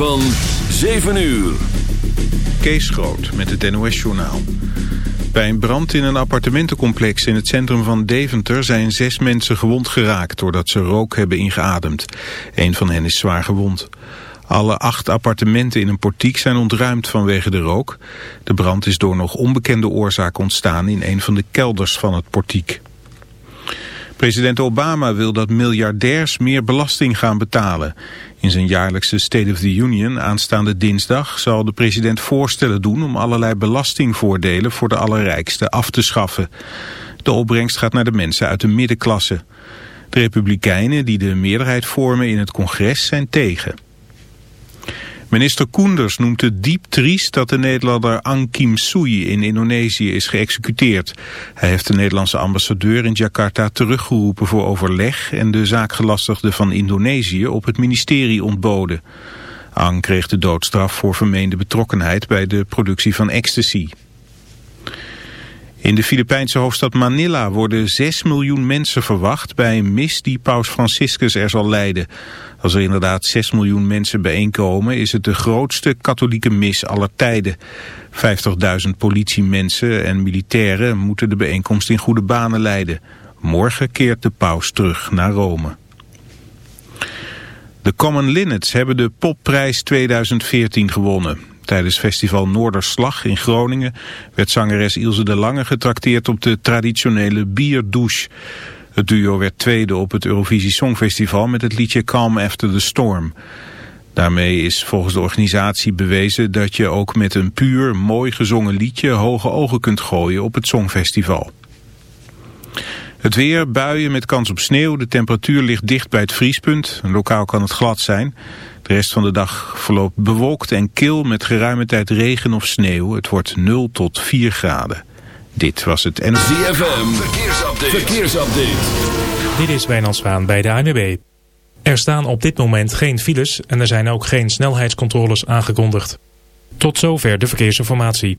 van 7 uur. Kees Groot met het NOS-journaal. Bij een brand in een appartementencomplex in het centrum van Deventer... zijn zes mensen gewond geraakt doordat ze rook hebben ingeademd. Een van hen is zwaar gewond. Alle acht appartementen in een portiek zijn ontruimd vanwege de rook. De brand is door nog onbekende oorzaak ontstaan in een van de kelders van het portiek. President Obama wil dat miljardairs meer belasting gaan betalen. In zijn jaarlijkse State of the Union aanstaande dinsdag zal de president voorstellen doen om allerlei belastingvoordelen voor de allerrijkste af te schaffen. De opbrengst gaat naar de mensen uit de middenklasse. De republikeinen die de meerderheid vormen in het congres zijn tegen. Minister Koenders noemt het diep triest dat de Nederlander Ang Kim Sui in Indonesië is geëxecuteerd. Hij heeft de Nederlandse ambassadeur in Jakarta teruggeroepen voor overleg en de zaakgelastigde van Indonesië op het ministerie ontboden. Ang kreeg de doodstraf voor vermeende betrokkenheid bij de productie van ecstasy. In de Filipijnse hoofdstad Manila worden 6 miljoen mensen verwacht bij een mis die paus Franciscus er zal leiden. Als er inderdaad 6 miljoen mensen bijeenkomen is het de grootste katholieke mis aller tijden. 50.000 politiemensen en militairen moeten de bijeenkomst in goede banen leiden. Morgen keert de paus terug naar Rome. De Common Linnets hebben de popprijs 2014 gewonnen. Tijdens festival Noorderslag in Groningen werd zangeres Ilse de Lange getrakteerd op de traditionele bierdouche. Het duo werd tweede op het Eurovisie Songfestival met het liedje Calm After the Storm. Daarmee is volgens de organisatie bewezen dat je ook met een puur, mooi gezongen liedje hoge ogen kunt gooien op het Songfestival. Het weer, buien met kans op sneeuw. De temperatuur ligt dicht bij het vriespunt. Lokaal kan het glad zijn. De rest van de dag verloopt bewolkt en kil met geruime tijd regen of sneeuw. Het wordt 0 tot 4 graden. Dit was het. ZFM, verkeersupdate. verkeersupdate. Dit is Wijnand Zwaan bij de ANWB. Er staan op dit moment geen files en er zijn ook geen snelheidscontroles aangekondigd. Tot zover de verkeersinformatie.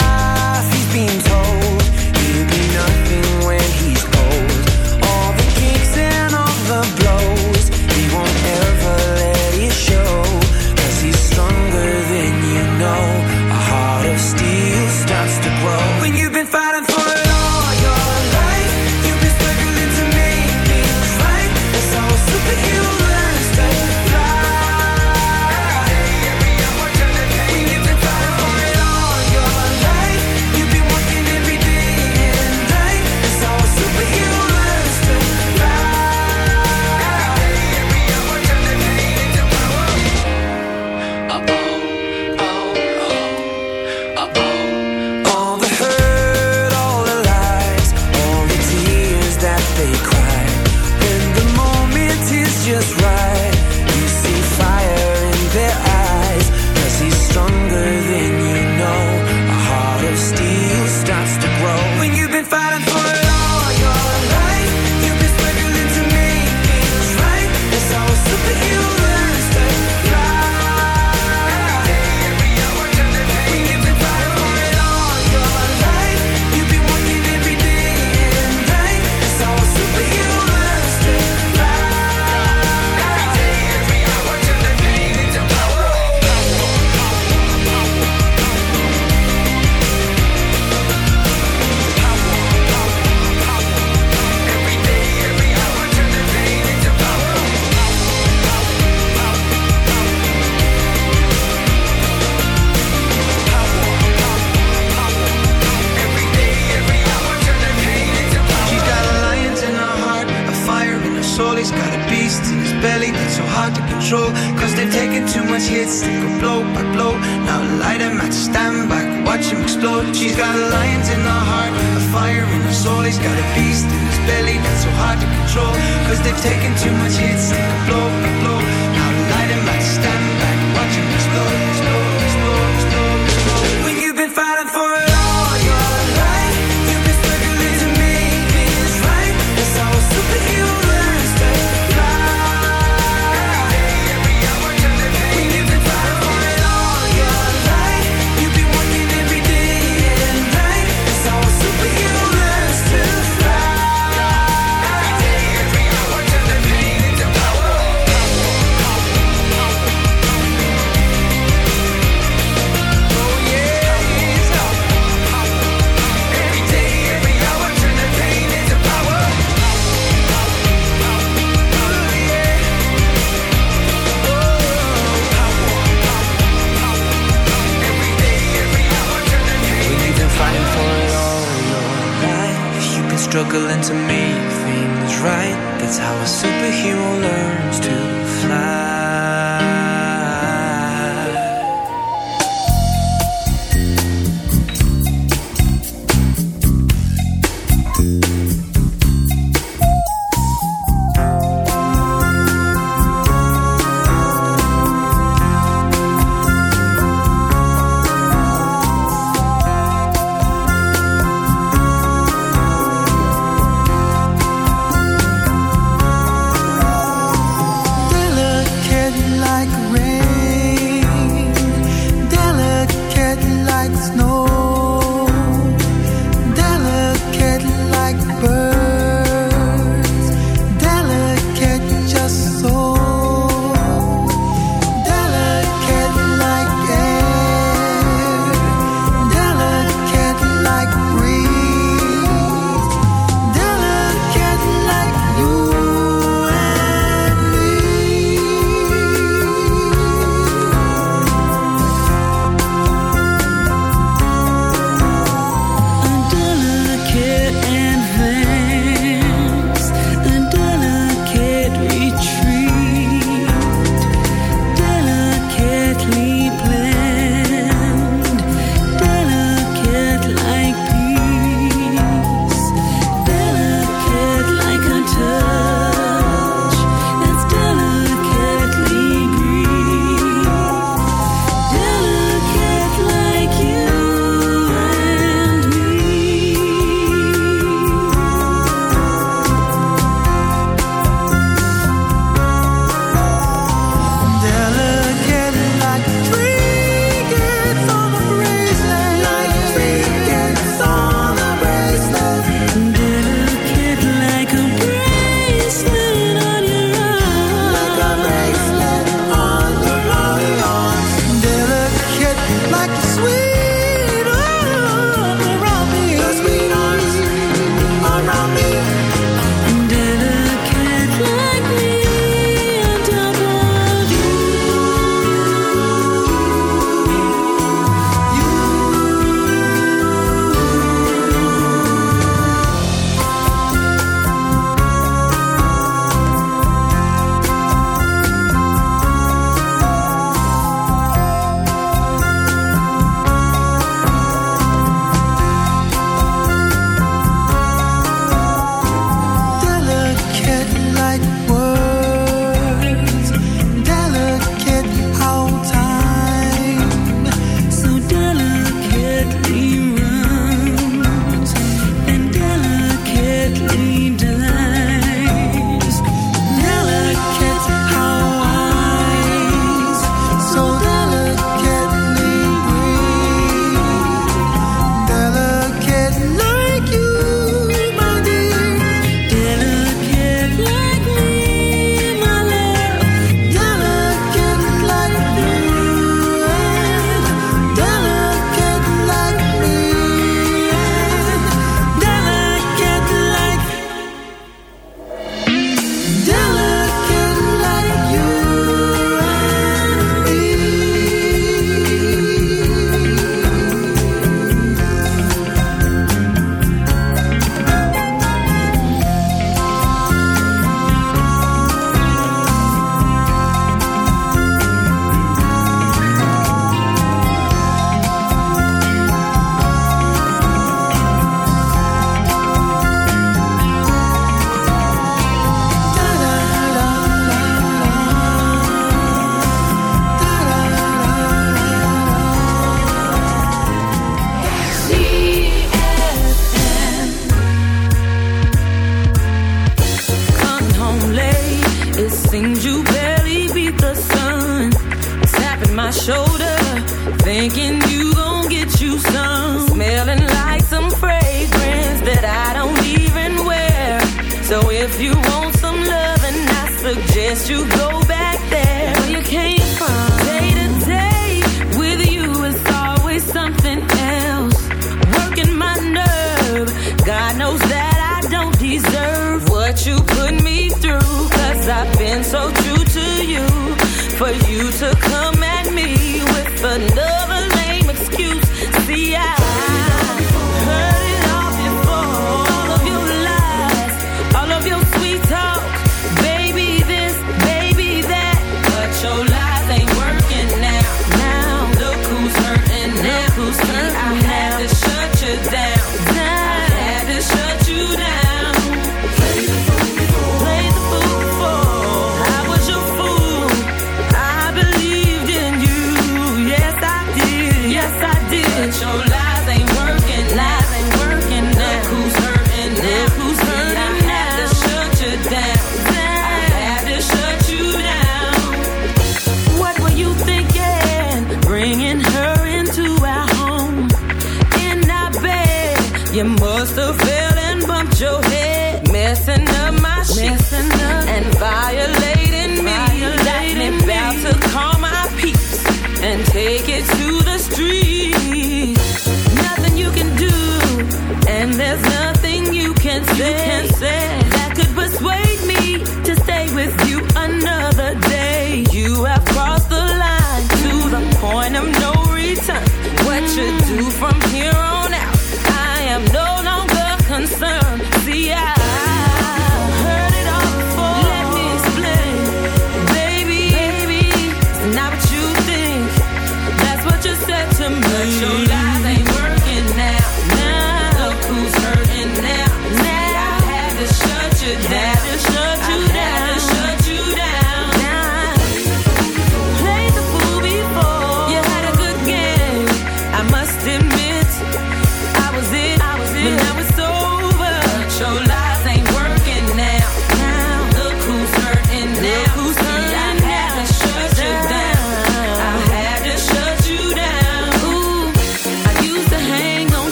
taking too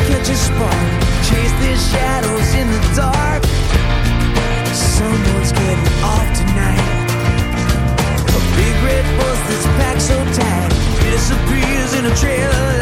catch a spark. Chase the shadows in the dark. Someone's getting off tonight. A big red that's packed so tight. Disappears in a trail